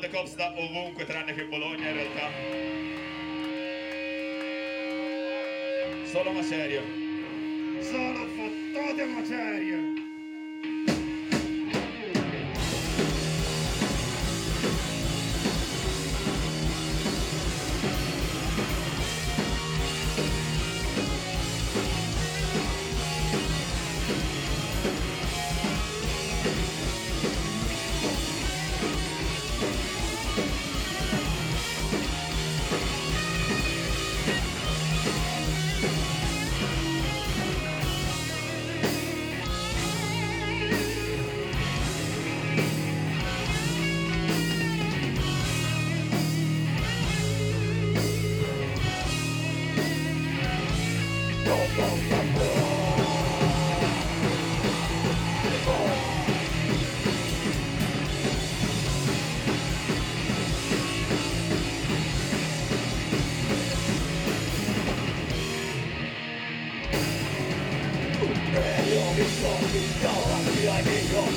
The Cops da ovunque tranne che Bologna in realtà. Solo macerio. Solo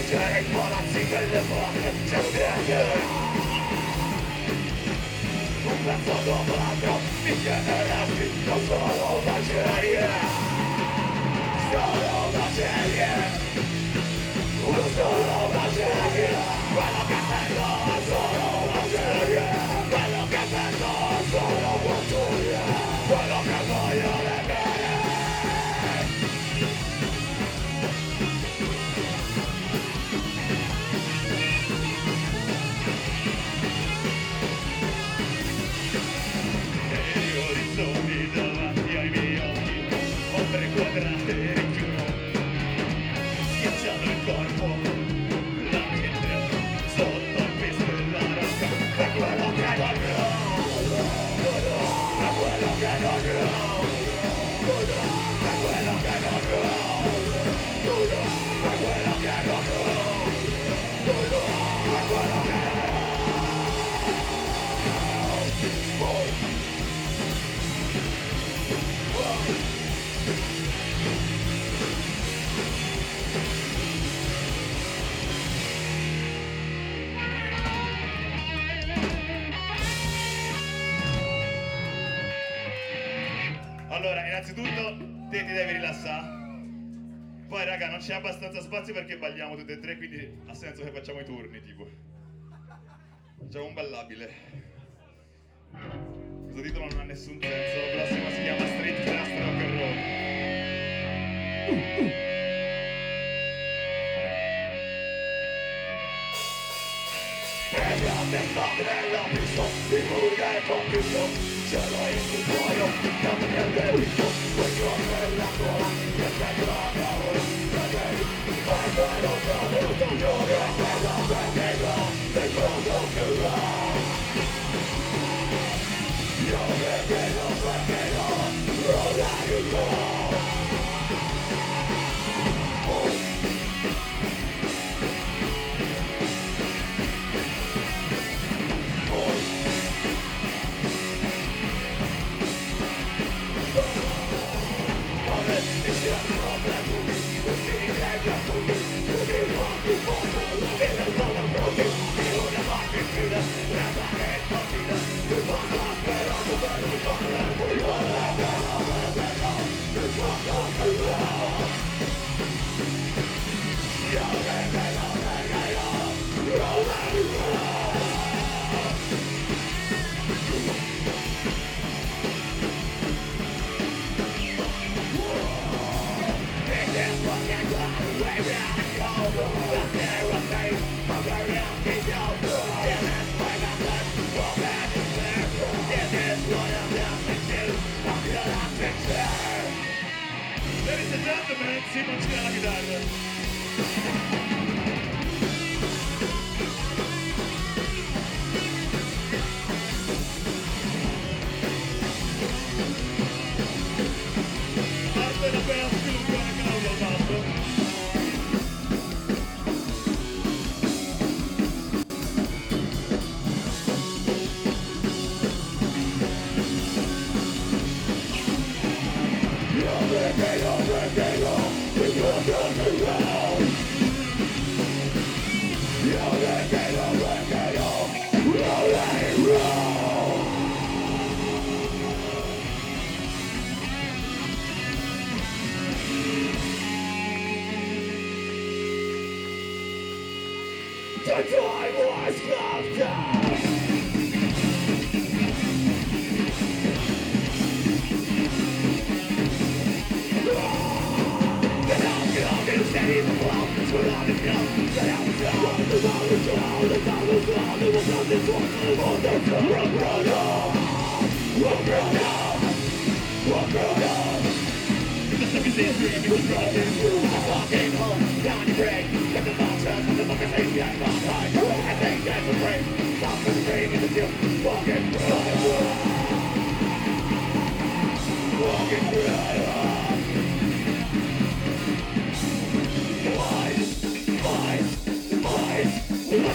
Uciekaj ponad single błąd przez wieki Upracowana drog mi się razi Pozwolą na ziemię Zdolą na innanzitutto te ti devi rilassare. Poi raga, non c'è abbastanza spazio perché balliamo tutte e tre, quindi ha senso che facciamo i turni, tipo. Facciamo un ballabile. Questo titolo non ha nessun senso, la prossima si chiama Street Class Rock and Roll. Ladies and gentlemen, pezzi non c'era la chitarra. Parte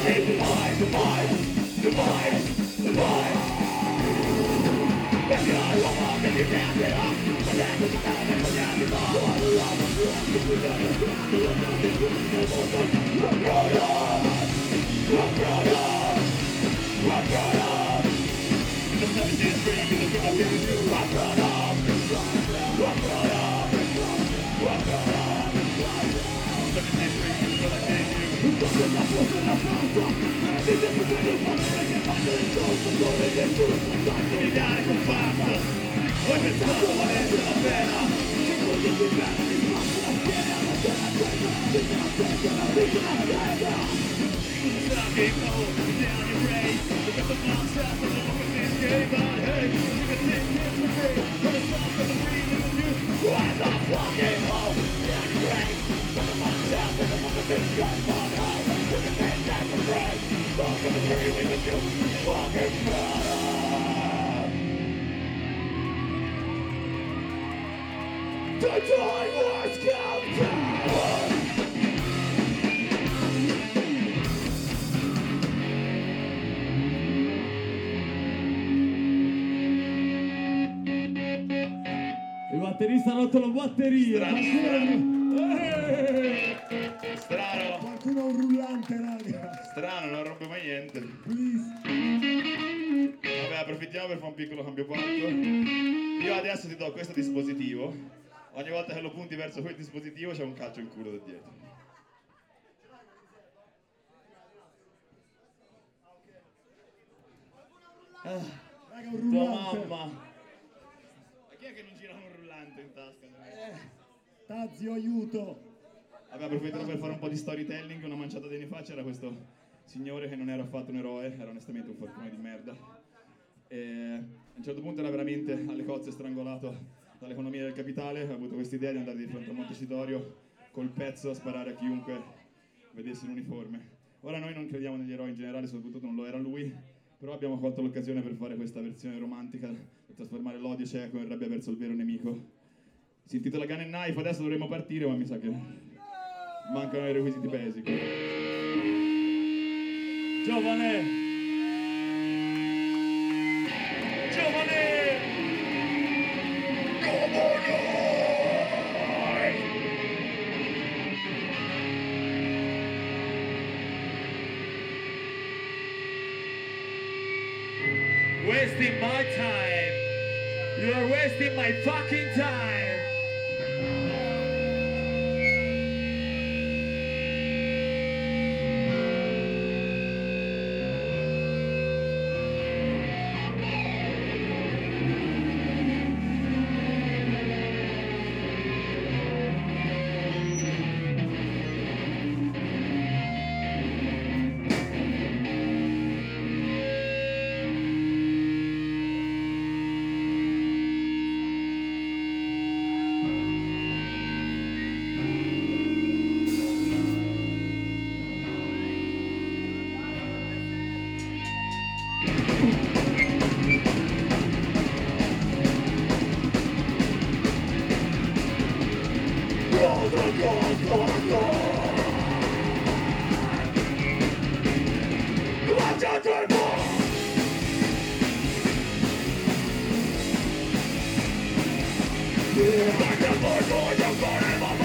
Divide, divide, divide, divide. If you're you up. Down down We're we're we're we're. Fucking home, yeah, great. Put myself in the motherfucking gun, batterista ha rotto la batteria. Strano, Qualcuno- Per fare un piccolo cambio palco. Io adesso ti do questo dispositivo. Ogni volta che lo punti verso quel dispositivo c'è un calcio in culo da dietro. Raga, un Tua rullante. mamma! Ma chi è che non gira un rullante in tasca? Tazio, aiuto. Vabbè, approfitterò per fare un po' di storytelling. Una manciata di anni fa c'era questo signore che non era affatto un eroe, era onestamente un forcone di merda. E a un certo punto era veramente alle cozze strangolato dall'economia del capitale. Ha avuto questa idea di andare di fronte a Montecitorio col pezzo a sparare a chiunque vedesse l'uniforme. Ora noi non crediamo negli eroi in generale, soprattutto non lo era lui, però abbiamo colto l'occasione per fare questa versione romantica, per trasformare l'odio cieco in rabbia verso il vero nemico. Si intitola Gun and Knife, adesso dovremmo partire, ma mi sa che mancano i requisiti basic. Giovane! Wasting my time. You are wasting my fucking time. Back and forth, forever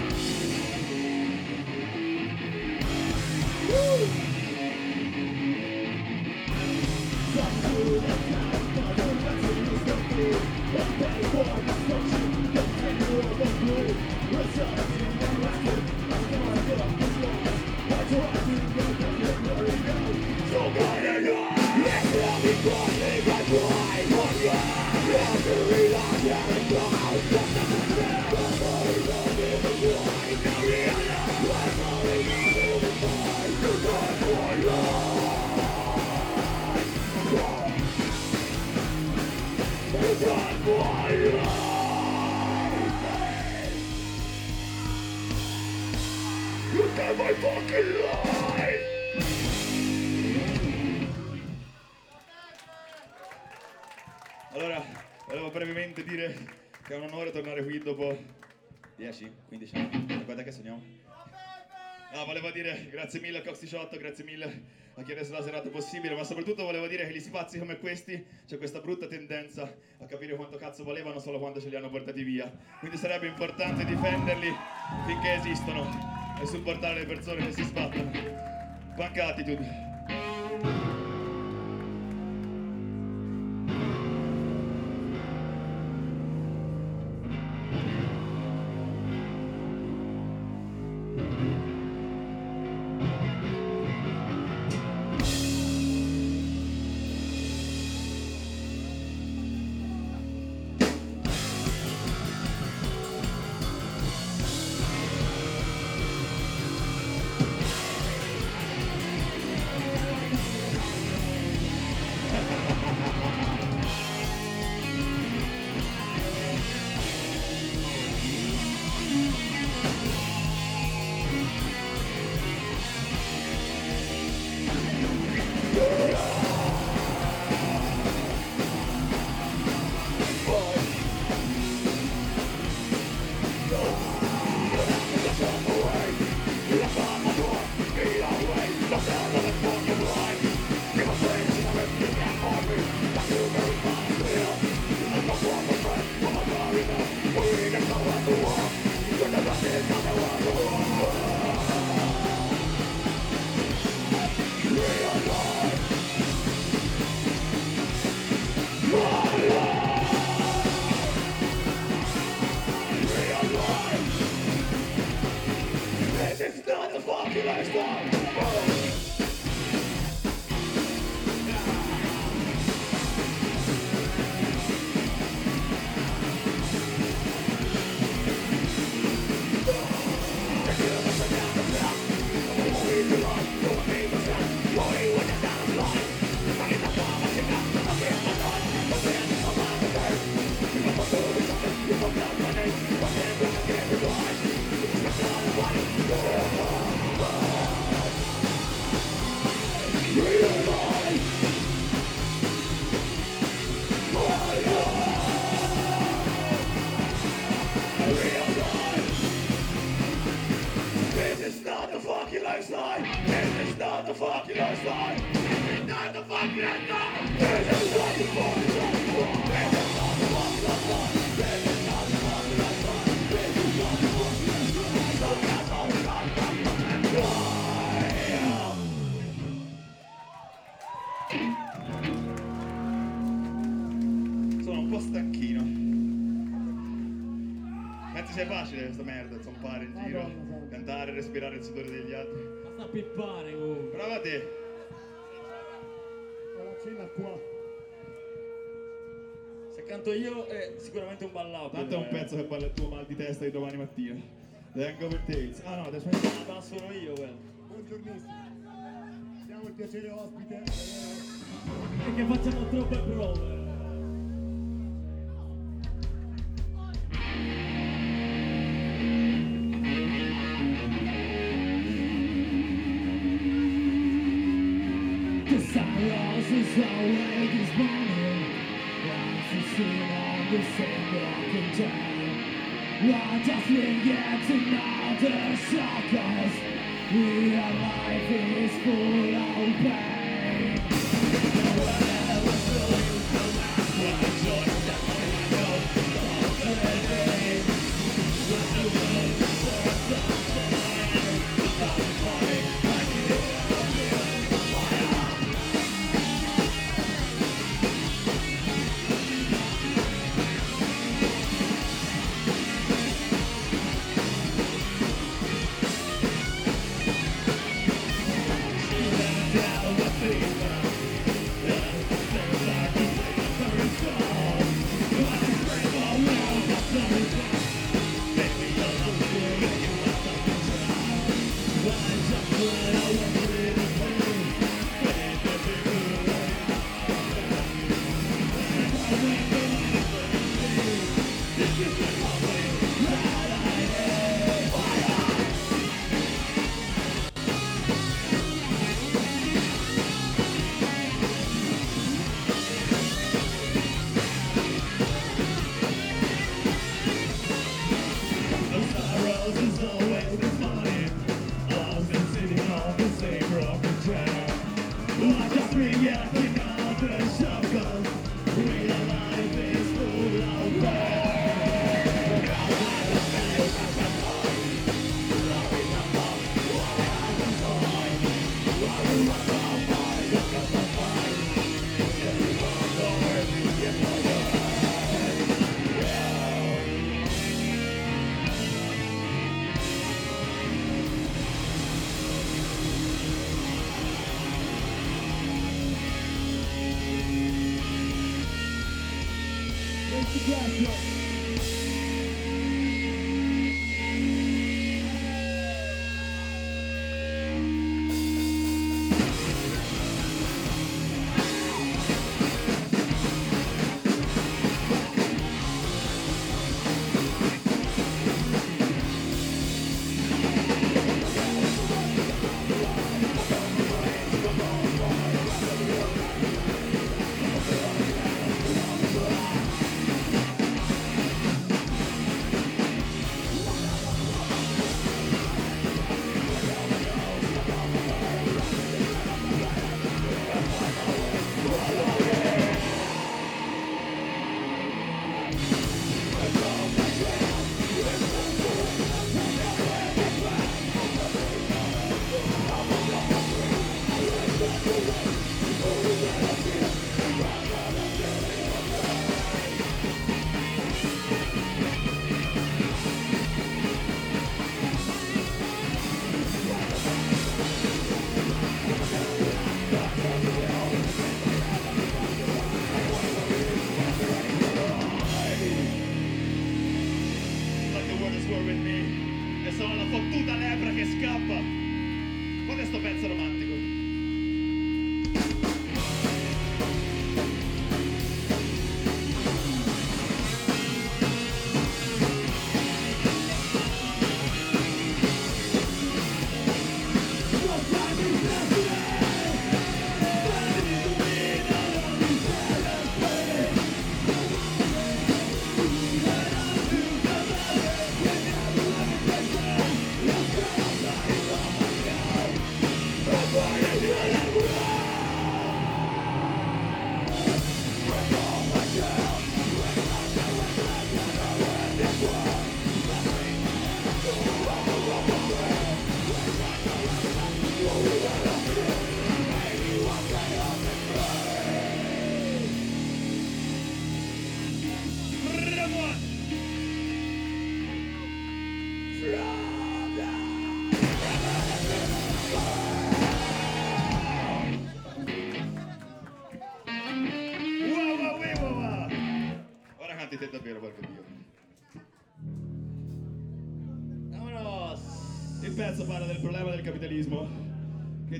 Let's go. Allora, volevo brevemente dire che è un onore tornare qui dopo 10, 15 anni. Guarda che sogniamo. No, volevo dire grazie mille a Cox 18, grazie mille a chi ha reso la serata possibile, ma soprattutto volevo dire che gli spazi come questi c'è questa brutta tendenza a capire quanto cazzo volevano solo quando ce li hanno portati via. Quindi sarebbe importante difenderli finché esistono e supportare le persone che si sbattono. Punk attitude. Respirare il sudore degli altri. Basta pippare comunque. Brava te! Ho la cena qua. Se canto io è sicuramente un ballabile. Tanto è un eh. pezzo che parla il tuo mal di testa di domani mattina. The Hangover Tales. Ah no, adesso La solo io, quello. Buongiornissimo. Siamo il piacere ospite. E che facciamo troppe prove. Is always this morning Once you see on the same broken down What does we get the suckers Real life is full of pain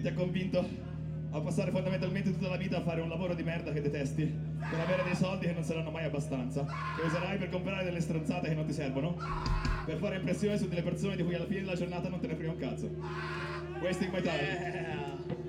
ti ha convinto a passare fondamentalmente tutta la vita a fare un lavoro di merda che detesti per avere dei soldi che non saranno mai abbastanza, che userai per comprare delle stronzate che non ti servono, per fare impressione su delle persone di cui alla fine della giornata non te ne frega un cazzo. Wasting my time. Yeah.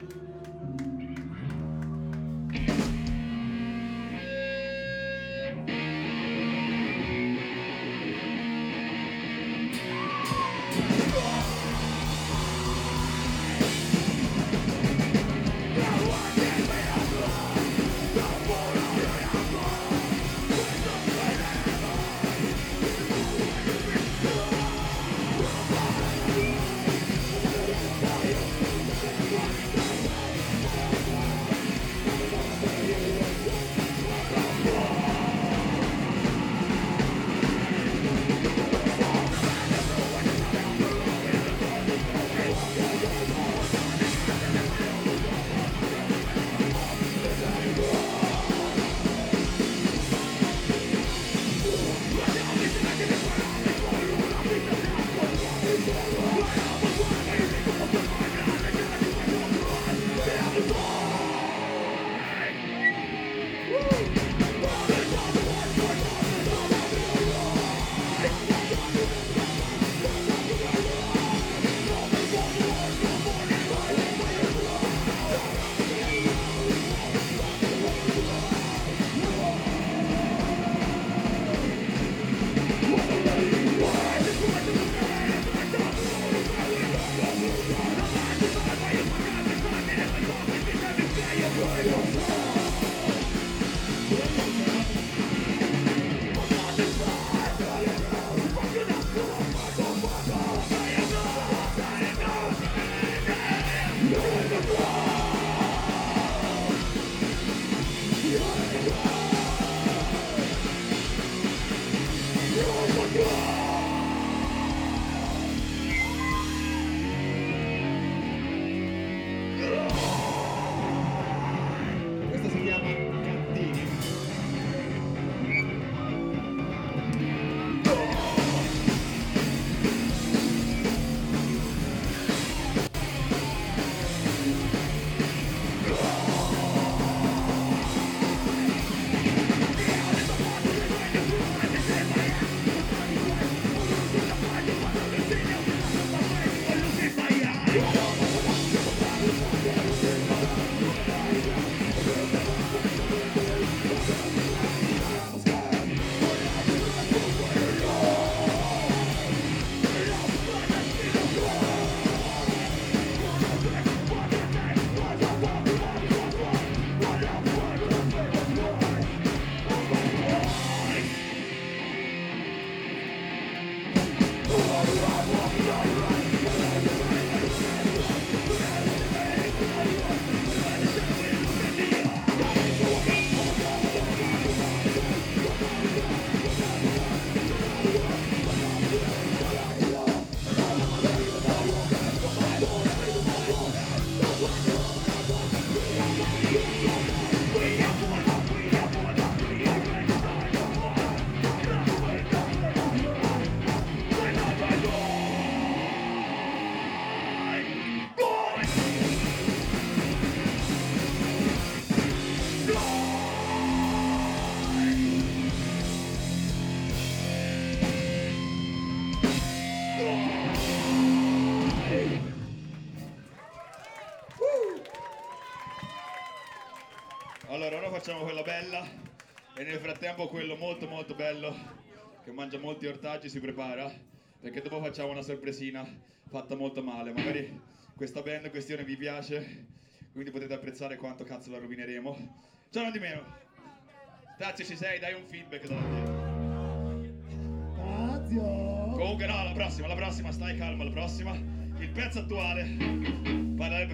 Facciamo quella bella e nel frattempo quello molto molto bello che mangia molti ortaggi si prepara perché dopo facciamo una sorpresina fatta molto male. Magari questa band questione vi piace, quindi potete apprezzare quanto cazzo la rovineremo. Ciao non di meno. Tazio ci sei, dai un feedback da. Tazio! Comunque no, la prossima, la prossima, stai calmo, la prossima. Il pezzo attuale parla.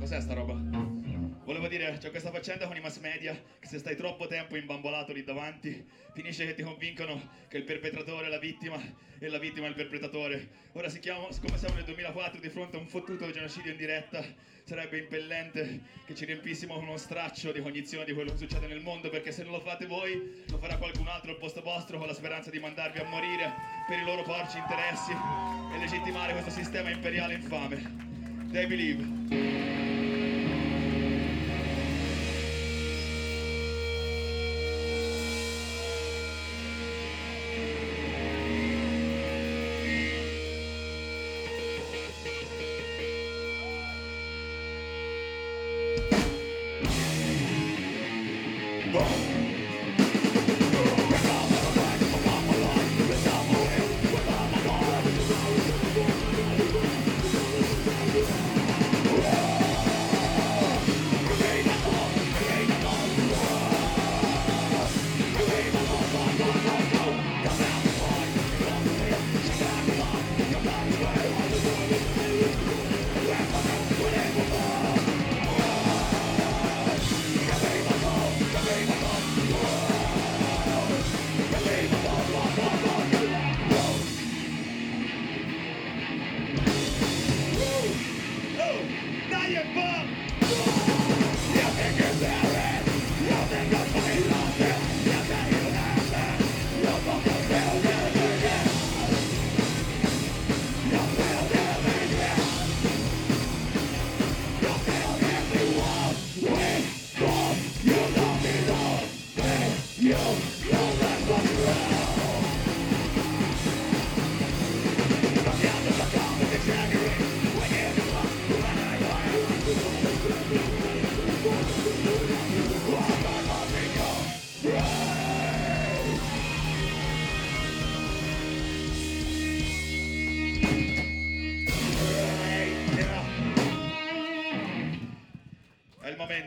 Cos'è sta roba? Volevo dire, c'è questa faccenda con i mass media che se stai troppo tempo imbambolato lì davanti, finisce che ti convincono che il perpetratore è la vittima e la vittima è il perpetratore. Ora chiama, siccome siamo nel 2004 di fronte a un fottuto genocidio in diretta, sarebbe impellente che ci riempissimo con uno straccio di cognizione di quello che succede nel mondo, perché se non lo fate voi, lo farà qualcun altro al posto vostro con la speranza di mandarvi a morire per i loro porci interessi e legittimare questo sistema imperiale infame. They believe.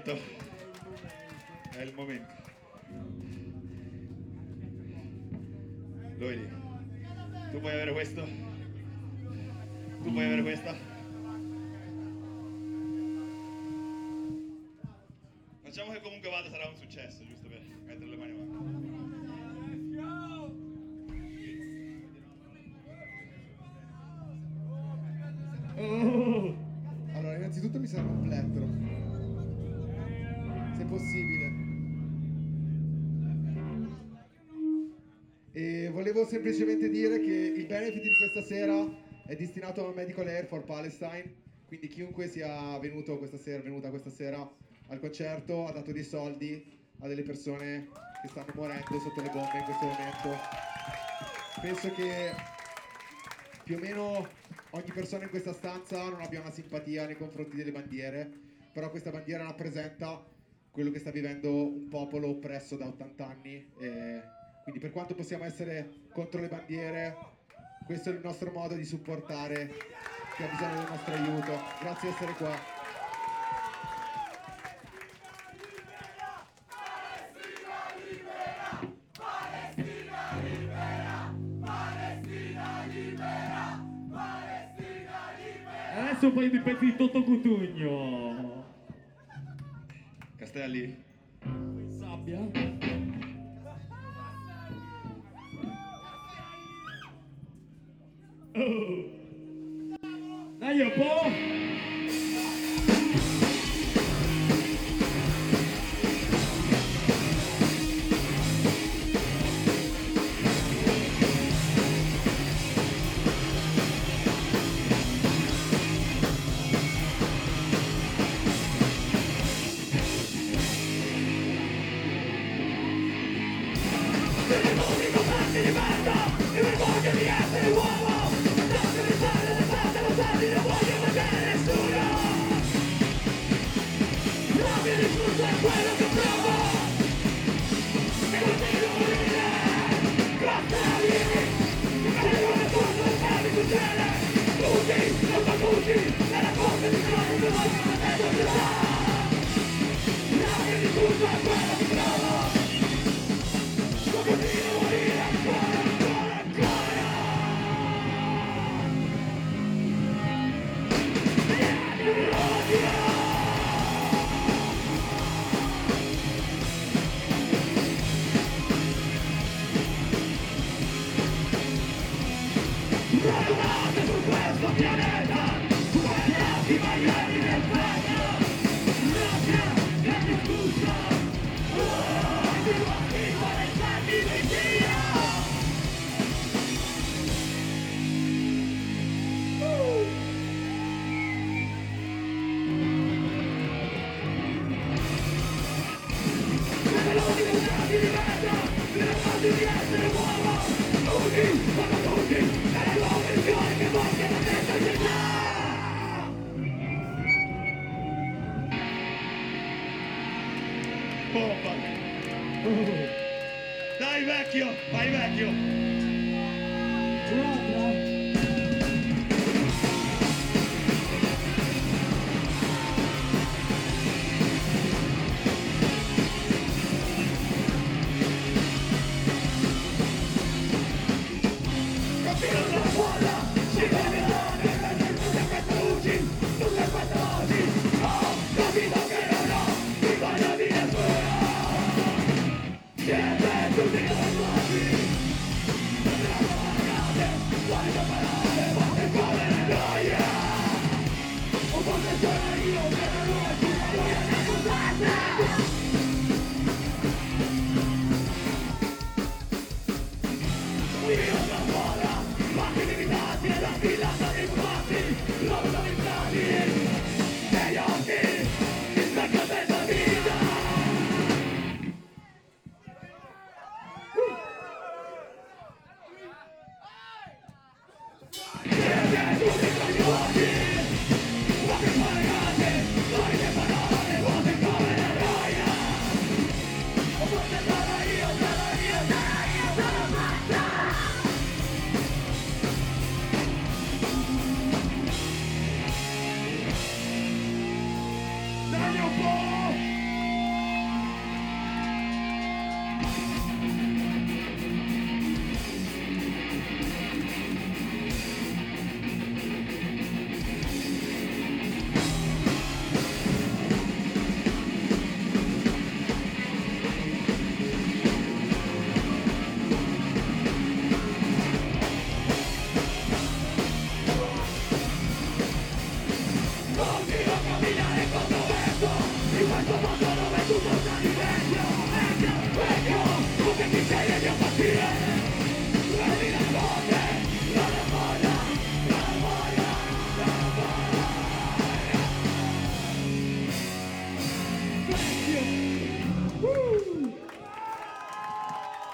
Momento. È il momento. Lui. Tu puoi avere questo? Tu puoi avere questa? Facciamo che comunque vada, sarà un successo, giusto per mettere le mani avanti. Oh, Allora, innanzitutto mi serve un plettro. Se possibile. E volevo semplicemente dire che il benefit di questa sera è destinato a Medical Air for Palestine. Quindi chiunque sia venuto questa sera, venuta questa sera al concerto ha dato dei soldi a delle persone che stanno morendo sotto le bombe in questo momento. Penso che più o meno ogni persona in questa stanza non abbia una simpatia nei confronti delle bandiere, però questa bandiera rappresenta quello che sta vivendo un popolo oppresso da 80 anni. e quindi per quanto possiamo essere contro le bandiere, questo è il nostro modo di supportare chi ha bisogno del nostro aiuto. Grazie di essere qua. adesso un paio di pezzi di Toto Cutugno. Castelli? Sabbia. Oh. Dai un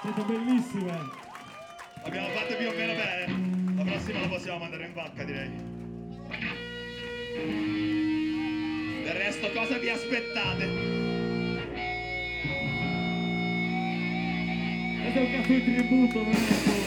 Siete bellissime. Abbiamo fatto più o meno bene. La prossima la possiamo mandare in vacca, direi. Del resto, cosa vi aspettate? Questo è un cazzo di tributo, non è solo.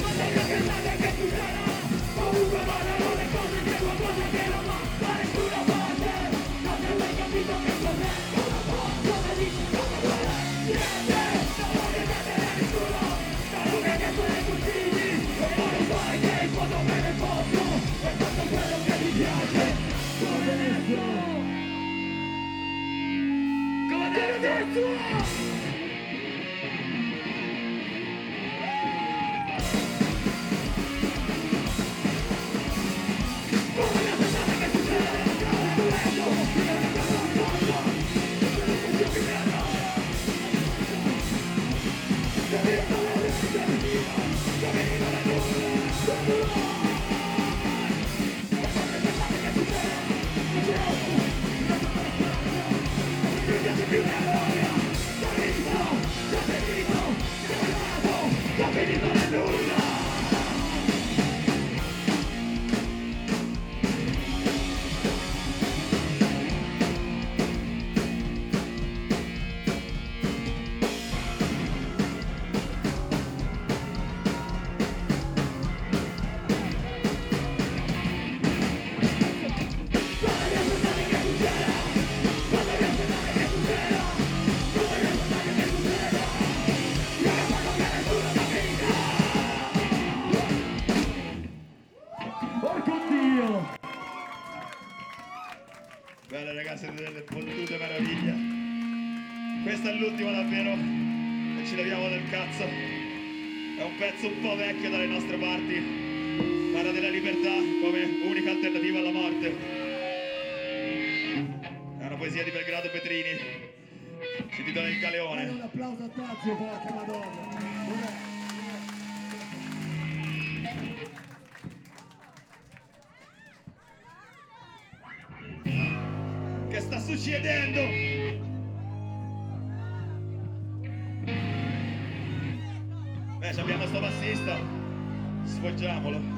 Yeah. Capito, capito, capito, capito, capito, L'ultima davvero. E ci leviamo del cazzo. È un pezzo un po' vecchio dalle nostre parti. Parla della libertà come unica alternativa alla morte. È una poesia di Belgrado Petrini. Si intitola Il Galeone. un applauso a Tazio, porca madonna. Sfoggiamolo.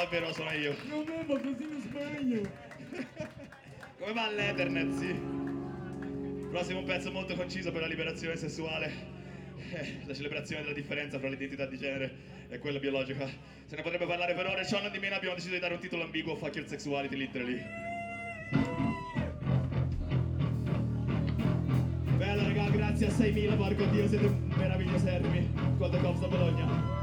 Davvero, sono io. Non bevo così mi sbaglio. Come va l'Ethernet, sì? Prossimo pezzo molto conciso per la liberazione sessuale. Eh, La celebrazione della differenza fra l'identità di genere e quella biologica. Se ne potrebbe parlare per ore, ciò non di meno abbiamo deciso di dare un titolo ambiguo, Fuck Your Sexuality, literally. Bella raga, grazie a 6.000, porco dio, siete meraviglioserrimi. Con The Cops da Bologna.